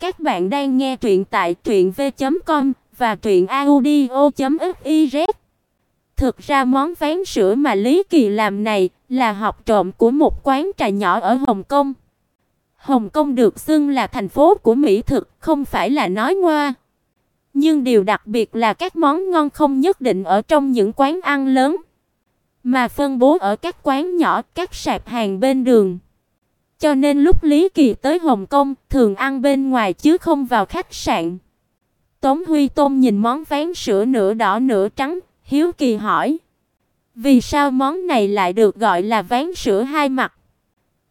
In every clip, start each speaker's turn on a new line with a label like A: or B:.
A: Các bạn đang nghe truyện tại truyệnv.com và truyệnaudio.fiz. Thực ra món ván sữa mà Lý Kỳ làm này là học trộm của một quán trà nhỏ ở Hồng Kông. Hồng Kông được xưng là thành phố của mỹ thực, không phải là nói ngoa. Nhưng điều đặc biệt là các món ngon không nhất định ở trong những quán ăn lớn, mà phân bố ở các quán nhỏ, các sạp hàng bên đường. Cho nên lúc Lý Kỳ tới Hồng Kông, thường ăn bên ngoài chứ không vào khách sạn. Tống Huy Tôn nhìn món ván sữa nửa đỏ nửa trắng, hiếu kỳ hỏi: "Vì sao món này lại được gọi là ván sữa hai mặt?"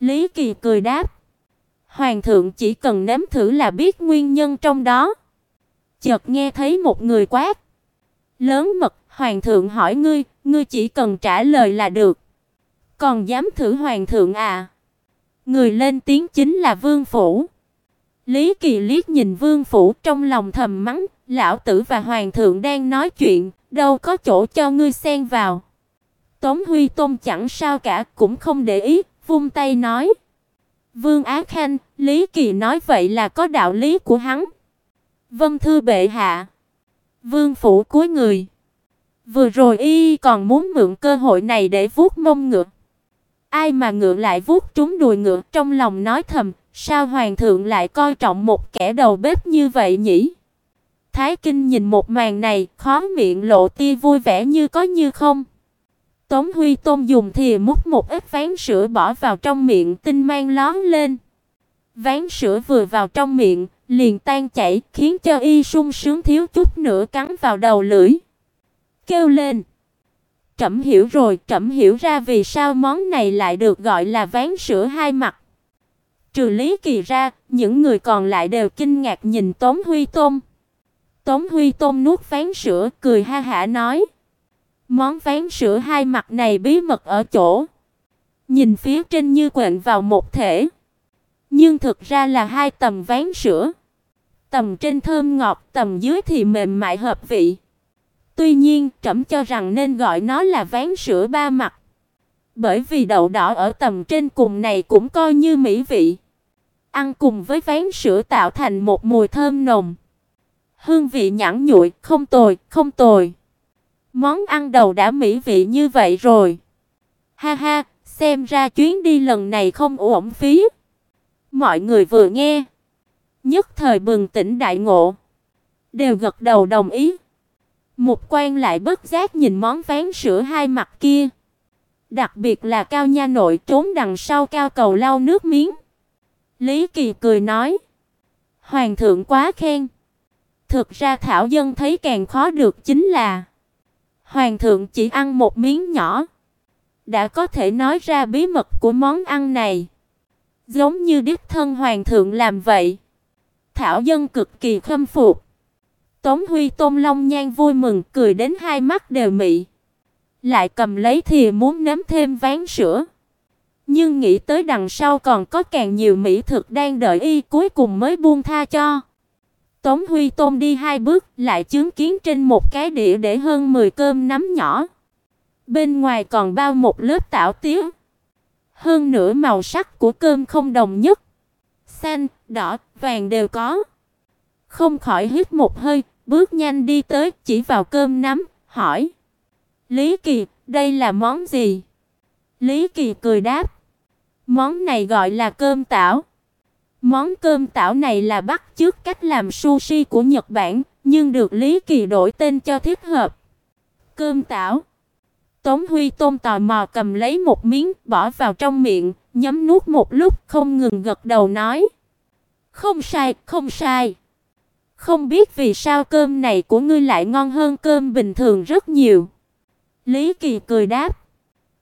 A: Lý Kỳ cười đáp: "Hoàng thượng chỉ cần nếm thử là biết nguyên nhân trong đó." Chợt nghe thấy một người quát: "Lớn mật, hoàng thượng hỏi ngươi, ngươi chỉ cần trả lời là được." Còn dám thử hoàng thượng à? Người lên tiếng chính là Vương phủ. Lý Kỳ liếc nhìn Vương phủ trong lòng thầm mắng, lão tử và hoàng thượng đang nói chuyện, đâu có chỗ cho ngươi xen vào. Tống Huy Tôn chẳng sao cả, cũng không để ý, vung tay nói: "Vương Á Khanh, Lý Kỳ nói vậy là có đạo lý của hắn." Vân thư bệ hạ. Vương phủ cúi người. Vừa rồi y còn muốn mượn cơ hội này để vuốt mông ngựa. Ai mà ngựa lại vuốt trúng đùi ngựa, trong lòng nói thầm, sao hoàng thượng lại coi trọng một kẻ đầu bếp như vậy nhỉ? Thái Kinh nhìn một màn này, khó miệng lộ tia vui vẻ như có như không. Tống Huy Tôn dùng thìa múc một ít ván sữa bỏ vào trong miệng, tinh mang lóe lên. Ván sữa vừa vào trong miệng, liền tan chảy, khiến cho y sung sướng thiếu chút nữa cắn vào đầu lưỡi. Kêu lên: Trẫm hiểu rồi, trẫm hiểu ra vì sao món này lại được gọi là ván sữa hai mặt. Trừ Lý Kỳ ra, những người còn lại đều kinh ngạc nhìn Tống Huy Tôn. Tống Huy Tôn nuốt ván sữa, cười ha hả nói: "Món ván sữa hai mặt này bí mật ở chỗ, nhìn phía trên như quện vào một thể, nhưng thực ra là hai tầm ván sữa. Tầm trên thơm ngọt, tầm dưới thì mềm mại hợp vị." Tuy nhiên, trẫm cho rằng nên gọi nó là ván sữa ba mặt. Bởi vì đậu đỏ ở tầm trên cùng này cũng coi như mỹ vị. Ăn cùng với ván sữa tạo thành một mùi thơm nồng. Hương vị nhẵn nhụi, không tồi, không tồi. Món ăn đầu đã mỹ vị như vậy rồi. Ha ha, xem ra chuyến đi lần này không uổng phí. Mọi người vừa nghe, nhất thời bừng tỉnh đại ngộ, đều gật đầu đồng ý. Một quan lại bất giác nhìn món ván sữa hai mặt kia. Đặc biệt là Cao Nha nội trốn đằng sau cao cầu lau nước miếng. Lý Kỳ cười nói: "Hoàng thượng quá khen." Thực ra thảo dân thấy càng khó được chính là hoàng thượng chỉ ăn một miếng nhỏ đã có thể nói ra bí mật của món ăn này, giống như đích thân hoàng thượng làm vậy. Thảo dân cực kỳ khâm phục. Tống Huy Tôn Long Nhan vui mừng, cười đến hai mắt đều mị. Lại cầm lấy thìa muốn nếm thêm ván sữa. Nhưng nghĩ tới đằng sau còn có càng nhiều mỹ thực đang đợi y, cuối cùng mới buông tha cho. Tống Huy Tôn đi hai bước, lại chứng kiến trên một cái đĩa để hơn 10 cơm nắm nhỏ. Bên ngoài còn bao một lớp tảo tía. Hơn nữa màu sắc của cơm không đồng nhất. Xanh, đỏ, vàng đều có. Không khỏi hít một hơi, Bước nhanh đi tới, chỉ vào cơm nắm, hỏi: "Lý Kỳ, đây là món gì?" Lý Kỳ cười đáp: "Món này gọi là cơm tảo." Món cơm tảo này là bắt chước cách làm sushi của Nhật Bản, nhưng được Lý Kỳ đổi tên cho thích hợp. Cơm tảo. Tống Huy Tôn tò mò cầm lấy một miếng, bỏ vào trong miệng, nhấm nuốt một lúc không ngừng gật đầu nói: "Không sai, không sai." Không biết vì sao cơm này của ngươi lại ngon hơn cơm bình thường rất nhiều. Lý Kỳ cười đáp.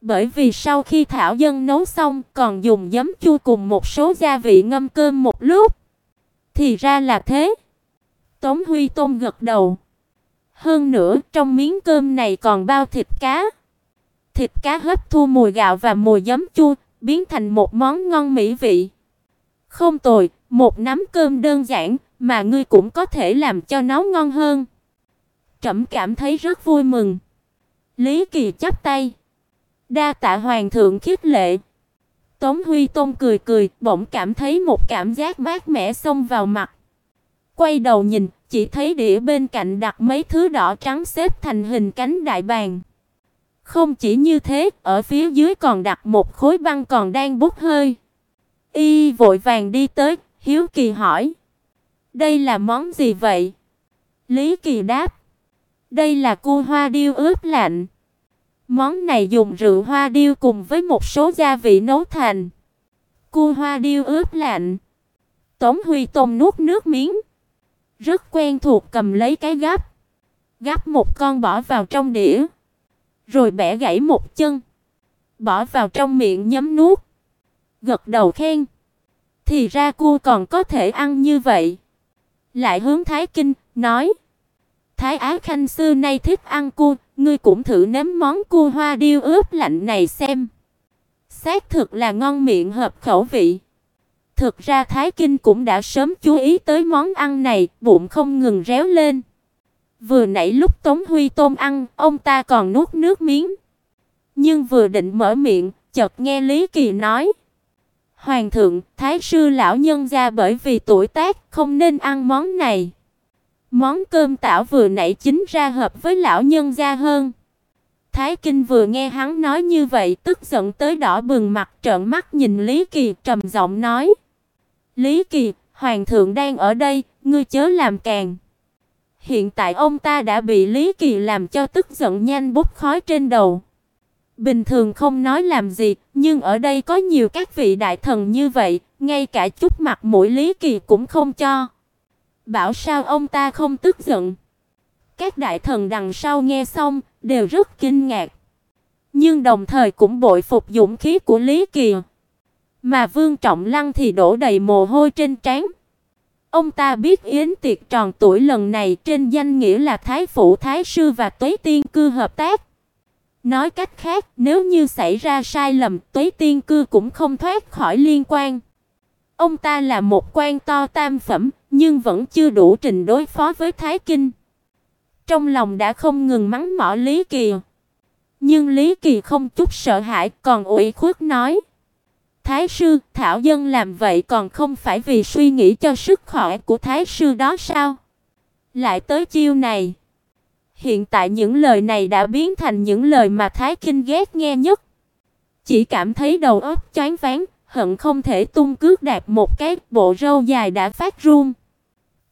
A: Bởi vì sau khi thảo dân nấu xong còn dùng giấm chua cùng một số gia vị ngâm cơm một lúc. Thì ra là thế. Tống Huy Tôn gật đầu. Hơn nữa, trong miếng cơm này còn bao thịt cá. Thịt cá hấp thu mùi gạo và mùi giấm chua, biến thành một món ngon mỹ vị. Không tồi, một nắm cơm đơn giản, mà ngươi cũng có thể làm cho nó ngon hơn. Trẫm cảm thấy rất vui mừng. Lý Kỳ chắp tay. Đa tạ hoàng thượng khích lệ. Tống Huy Tôn cười cười, bỗng cảm thấy một cảm giác mát mẻ xông vào mặt. Quay đầu nhìn, chỉ thấy đĩa bên cạnh đặt mấy thứ đỏ trắng xếp thành hình cánh đại bàng. Không chỉ như thế, ở phía dưới còn đặt một khối băng còn đang bốc hơi. Y vội vàng đi tới, hiếu kỳ hỏi: "Đây là món gì vậy?" Lý Kỳ đáp: "Đây là cua hoa điêu ướp lạnh." Món này dùng rượu hoa điêu cùng với một số gia vị nấu thành. Cua hoa điêu ướp lạnh. Tống Huy tôm nuốt nước miếng, rất quen thuộc cầm lấy cái gắp, gắp một con bỏ vào trong đĩa, rồi bẻ gãy một chân, bỏ vào trong miệng nhấm nuốt, gật đầu khen. Thì ra cua còn có thể ăn như vậy. Lại hướng Thái Kinh nói: Thái Á Khanh xưa nay thích ăn cua, ngươi cũng thử nếm món cua hoa điêu ướp lạnh này xem. Xác thực là ngon miệng hợp khẩu vị. Thực ra Thái Kinh cũng đã sớm chú ý tới món ăn này, bụng không ngừng réo lên. Vừa nãy lúc Tống Huy tôm ăn, ông ta còn nuốt nước miếng. Nhưng vừa định mở miệng, chợt nghe Lý Kỳ nói: "Hoàng thượng, thái sư lão nhân gia bởi vì tuổi tác không nên ăn món này." Món cơm tảo vừa nãy chính ra hợp với lão nhân gia hơn. Thái Kinh vừa nghe hắn nói như vậy, tức giận tới đỏ bừng mặt, trợn mắt nhìn Lý Kỳ, trầm giọng nói: "Lý Kỳ, hoàng thượng đang ở đây, ngươi chớ làm càng." Hiện tại ông ta đã bị Lý Kỳ làm cho tức giận nhanh bốc khói trên đầu. Bình thường không nói làm gì, nhưng ở đây có nhiều các vị đại thần như vậy, ngay cả chút mặt mũi Lý Kỳ cũng không cho. Bảo sao ông ta không tức giận? Các đại thần đằng sau nghe xong đều rất kinh ngạc, nhưng đồng thời cũng bội phục dũng khí của Lý Kỳ. Mà Vương Trọng Lăng thì đổ đầy mồ hôi trên trán. Ông ta biết yến tiệc tròn tuổi lần này trên danh nghĩa là thái phủ thái sư và Tuế Tiên cư hợp tác. Nói cách khác, nếu như xảy ra sai lầm, Tuế Tiên cư cũng không thoát khỏi liên quan. Ông ta là một quan to tam phẩm, nhưng vẫn chưa đủ trình đối phó với Thái Kinh. Trong lòng đã không ngừng mắng mỏ Lý Kỳ. Nhưng Lý Kỳ không chút sợ hãi, còn ủy khuất nói: "Thái sư, thảo dân làm vậy còn không phải vì suy nghĩ cho sức khỏe của thái sư đó sao? Lại tới chiêu này." Hiện tại những lời này đã biến thành những lời mà Thái Kinh ghét nghe nhất. Chỉ cảm thấy đầu óc choáng váng, hận không thể tung cước đạp một cái, bộ râu dài đã phát run.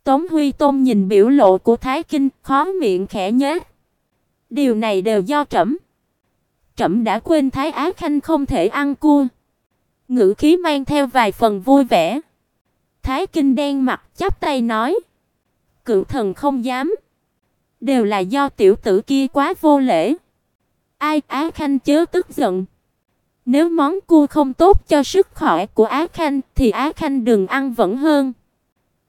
A: Tống Huy Tôn nhìn biểu lộ của Thái Kinh, khó miệng khẽ nhếch. Điều này đều do trẫm. Trẫm đã quên Thái Á Khanh không thể ăn cua. Ngữ khí mang theo vài phần vui vẻ. Thái Kinh đen mặt chắp tay nói: "Cửu thần không dám, đều là do tiểu tử kia quá vô lễ. Ai Á Khanh chớ tức giận." Nếu món cua không tốt cho sức khỏe của Á Khanh thì Á Khanh đừng ăn vẫn hơn.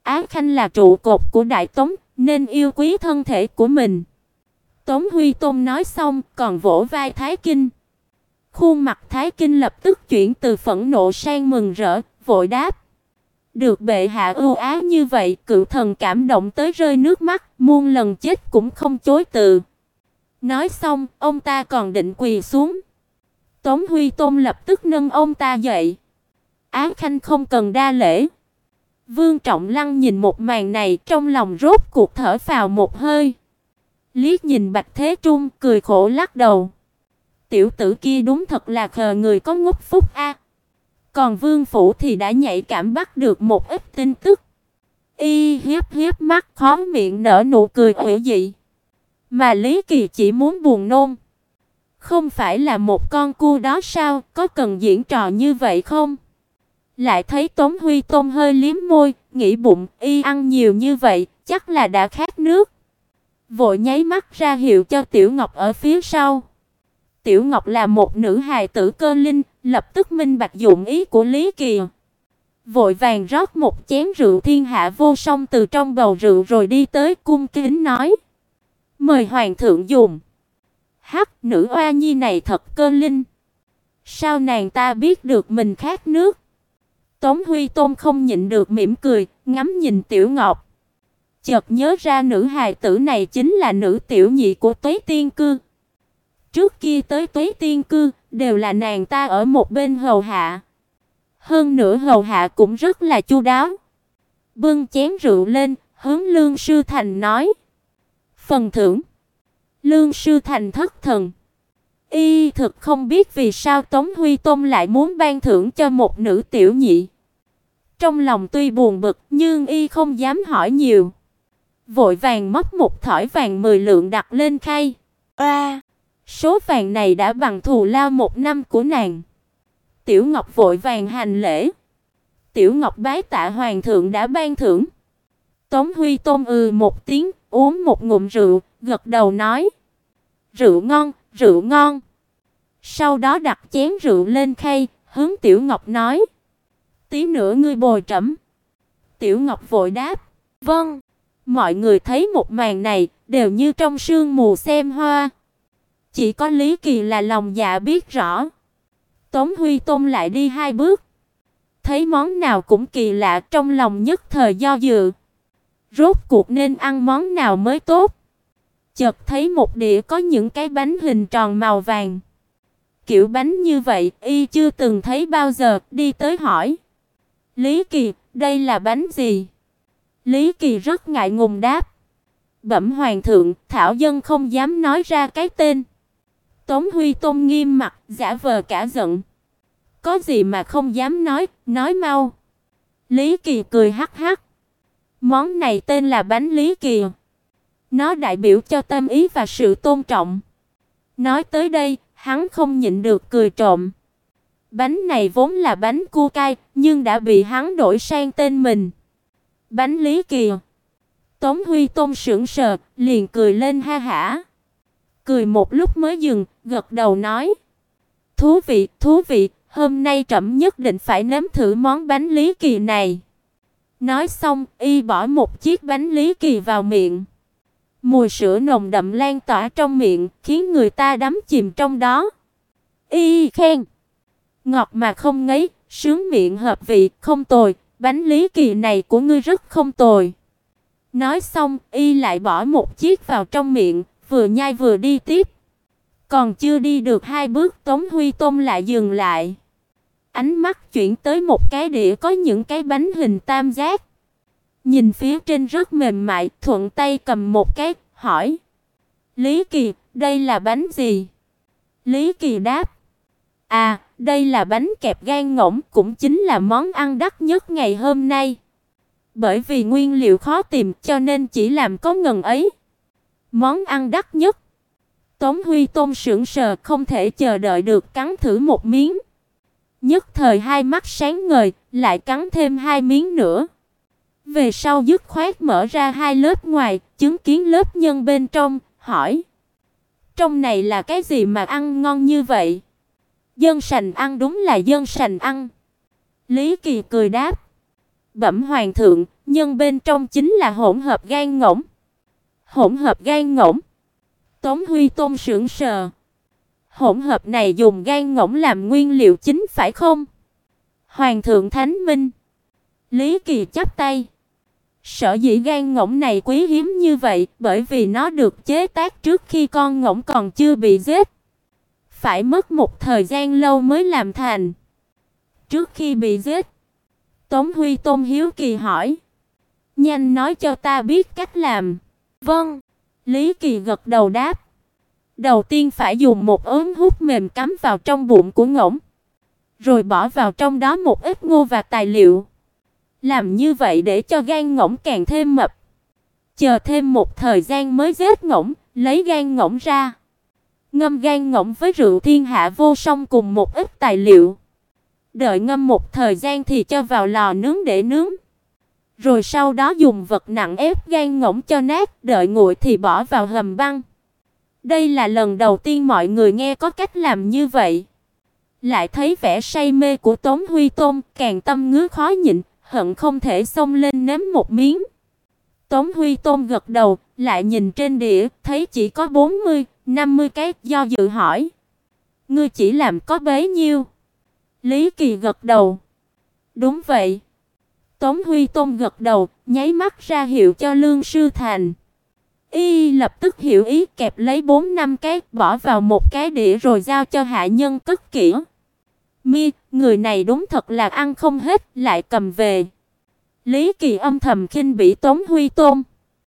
A: Á Khanh là trụ cột của Đại Tống, nên yêu quý thân thể của mình. Tống Huy Tôn nói xong, còn vỗ vai Thái Kinh. Khuôn mặt Thái Kinh lập tức chuyển từ phẫn nộ sang mừng rỡ, vội đáp: "Được bệ hạ ưu ái như vậy, cựu thần cảm động tới rơi nước mắt, muôn lần chết cũng không chối từ." Nói xong, ông ta còn định quỳ xuống. Tống Huy Tôn lập tức nâng ông ta dậy. Án Khanh không cần đa lễ. Vương Trọng Lăng nhìn một màn này trong lòng rốt cuộc thở phào một hơi. Liếc nhìn Bạch Thế Trung cười khổ lắc đầu. Tiểu tử kia đúng thật là khờ người có ngốc phúc a. Còn Vương phủ thì đã nhạy cảm bắt được một ít tin tức. Y hiếp hiếp mắt khó miệng nở nụ cười quỷ dị. Mà Lý Kỳ chỉ muốn buồn nôn. Không phải là một con cua đó sao, có cần diễn trò như vậy không? Lại thấy Tống Huy Tôn hơi liếm môi, nghĩ bụng, y ăn nhiều như vậy, chắc là đã khát nước. Vội nháy mắt ra hiệu cho Tiểu Ngọc ở phía sau. Tiểu Ngọc là một nữ hài tử cơ linh, lập tức minh bạch dụng ý của Lý Kỳ. Vội vàng rót một chén rượu thiên hạ vô song từ trong bầu rượu rồi đi tới cung kính nói: "Mời hoàng thượng dùng." Hắc, nữ oa nhi này thật cơ linh. Sao nàng ta biết được mình khát nước? Tống Huy Tôn không nhịn được mỉm cười, ngắm nhìn Tiểu Ngọc. Chợt nhớ ra nữ hài tử này chính là nữ tiểu nhị của Tuế Tiên cư. Trước kia tới Tuế Tiên cư đều là nàng ta ở một bên hầu hạ. Hơn nữa hầu hạ cũng rất là chu đáo. Bưng chén rượu lên, hướng Lương Sư Thành nói: "Phần thưởng." Lương Sư Thành thất thần. Y thực không biết vì sao Tống Huy Tôn lại muốn ban thưởng cho một nữ tiểu nhị. Trong lòng tuy buồn bực, nhưng y không dám hỏi nhiều. Vội vàng móc một thỏi vàng 10 lượng đặt lên khay. A, số vàng này đã bằng thù lao một năm của nàng. Tiểu Ngọc vội vàng hành lễ. Tiểu Ngọc bái tạ hoàng thượng đã ban thưởng. Tống Huy Tôn ừ một tiếng, uống một ngụm rượu, gật đầu nói: "Rượu ngon, rượu ngon." Sau đó đặt chén rượu lên khay, hướng Tiểu Ngọc nói: "Tí nữa ngươi bồi trẫm." Tiểu Ngọc vội đáp: "Vâng." Mọi người thấy một màn này, đều như trong sương mù xem hoa. Chỉ có Lý Kỳ là lòng dạ biết rõ. Tống Huy Tôn lại đi hai bước, thấy món nào cũng kỳ lạ, trong lòng nhất thời do dự. Rốt cuộc nên ăn món nào mới tốt? Chợt thấy một đĩa có những cái bánh hình tròn màu vàng. Kiểu bánh như vậy y chưa từng thấy bao giờ, đi tới hỏi. Lý Kỳ, đây là bánh gì? Lý Kỳ rất ngại ngùng đáp. Bẩm hoàng thượng, thảo dân không dám nói ra cái tên. Tống Huy Tôn nghiêm mặt, giả vờ cả giận. Có gì mà không dám nói, nói mau. Lý Kỳ cười hắc hắc. Món này tên là bánh Lý Kỳ. Nó đại biểu cho tâm ý và sự tôn trọng. Nói tới đây, hắn không nhịn được cười trộm. Bánh này vốn là bánh cua cay, nhưng đã bị hắn đổi sang tên mình. Bánh Lý Kỳ. Tống Huy Tôn sững sờ, liền cười lên ha hả. Cười một lúc mới dừng, gật đầu nói: "Thú vị, thú vị, hôm nay trẫm nhất định phải nếm thử món bánh Lý Kỳ này." Nói xong, y bỏ một chiếc bánh Lý Kỳ vào miệng. Mùi sữa nồng đậm lan tỏa trong miệng, khiến người ta đắm chìm trong đó. Y khen: "Ngọt mà không ngấy, sướng miệng hợp vị, không tồi, bánh Lý Kỳ này của ngươi rất không tồi." Nói xong, y lại bỏ một chiếc vào trong miệng, vừa nhai vừa đi tiếp. Còn chưa đi được hai bước, Tống Huy Tôn lại dừng lại. Ánh mắt chuyển tới một cái đĩa có những cái bánh hình tam giác. Nhìn phía trên rất mềm mại, thuận tay cầm một cái, hỏi: "Lý Kỳ, đây là bánh gì?" Lý Kỳ đáp: "À, đây là bánh kẹp gan ngỗng, cũng chính là món ăn đắt nhất ngày hôm nay." Bởi vì nguyên liệu khó tìm cho nên chỉ làm có ngần ấy. Món ăn đắt nhất. Tống Huy Tôn sững sờ không thể chờ đợi được cắn thử một miếng. Nhất thời hai mắt sáng ngời, lại cắn thêm hai miếng nữa. Về sau dứt khoát mở ra hai lớp ngoài, chứng kiến lớp nhân bên trong, hỏi: "Trong này là cái gì mà ăn ngon như vậy?" Dân sành ăn đúng là dân sành ăn. Lý Kỳ cười đáp: Bẩm hoàng thượng, nhân bên trong chính là hỗn hợp gan ngỗng. Hỗn hợp gan ngỗng. Tống Huy Tôn sững sờ. Hỗn hợp này dùng gan ngỗng làm nguyên liệu chính phải không? Hoàng thượng Thánh Minh. Lý Kỳ chắp tay. Sở dĩ gan ngỗng này quý hiếm như vậy, bởi vì nó được chế tác trước khi con ngỗng còn chưa bị giết. Phải mất một thời gian lâu mới làm thành. Trước khi bị giết, Tống Huy Tôn hiếu kỳ hỏi: "Nhanh nói cho ta biết cách làm." "Vâng." Lý Kỳ gật đầu đáp. Đầu tiên phải dùng một ống hút mềm cắm vào trong bụng của ngỗng, rồi bỏ vào trong đó một ít ngô và tài liệu. Làm như vậy để cho gan ngỗng càng thêm mập. Chờ thêm một thời gian mới giết ngỗng, lấy gan ngỗng ra. Ngâm gan ngỗng với rượu thiên hạ vô song cùng một ít tài liệu. Đợi ngâm một thời gian thì cho vào lò nướng để nướng. Rồi sau đó dùng vật nặng ép gan ngỗng cho nát, đợi nguội thì bỏ vào hầm băng. Đây là lần đầu tiên mọi người nghe có cách làm như vậy. Lại thấy vẻ say mê của Tống Huy Tôn, càng tâm ngứa khó nhịn, hận không thể xông lên nếm một miếng. Tống Huy Tôn gật đầu, lại nhìn trên đĩa, thấy chỉ có 40, 50 cái, do dự hỏi: "Ngươi chỉ làm có bấy nhiêu?" Lý Kỳ gật đầu. Đúng vậy. Tống Huy Tôn gật đầu, nháy mắt ra hiệu cho Lương Sư Thành. Y lập tức hiểu ý kẹp lấy 4 năm cái, bỏ vào một cái đĩa rồi giao cho hạ nhân cất kỹ. Mi, người này đúng thật là ăn không hết, lại cầm về. Lý Kỳ âm thầm khinh bỉ Tống Huy Tôn.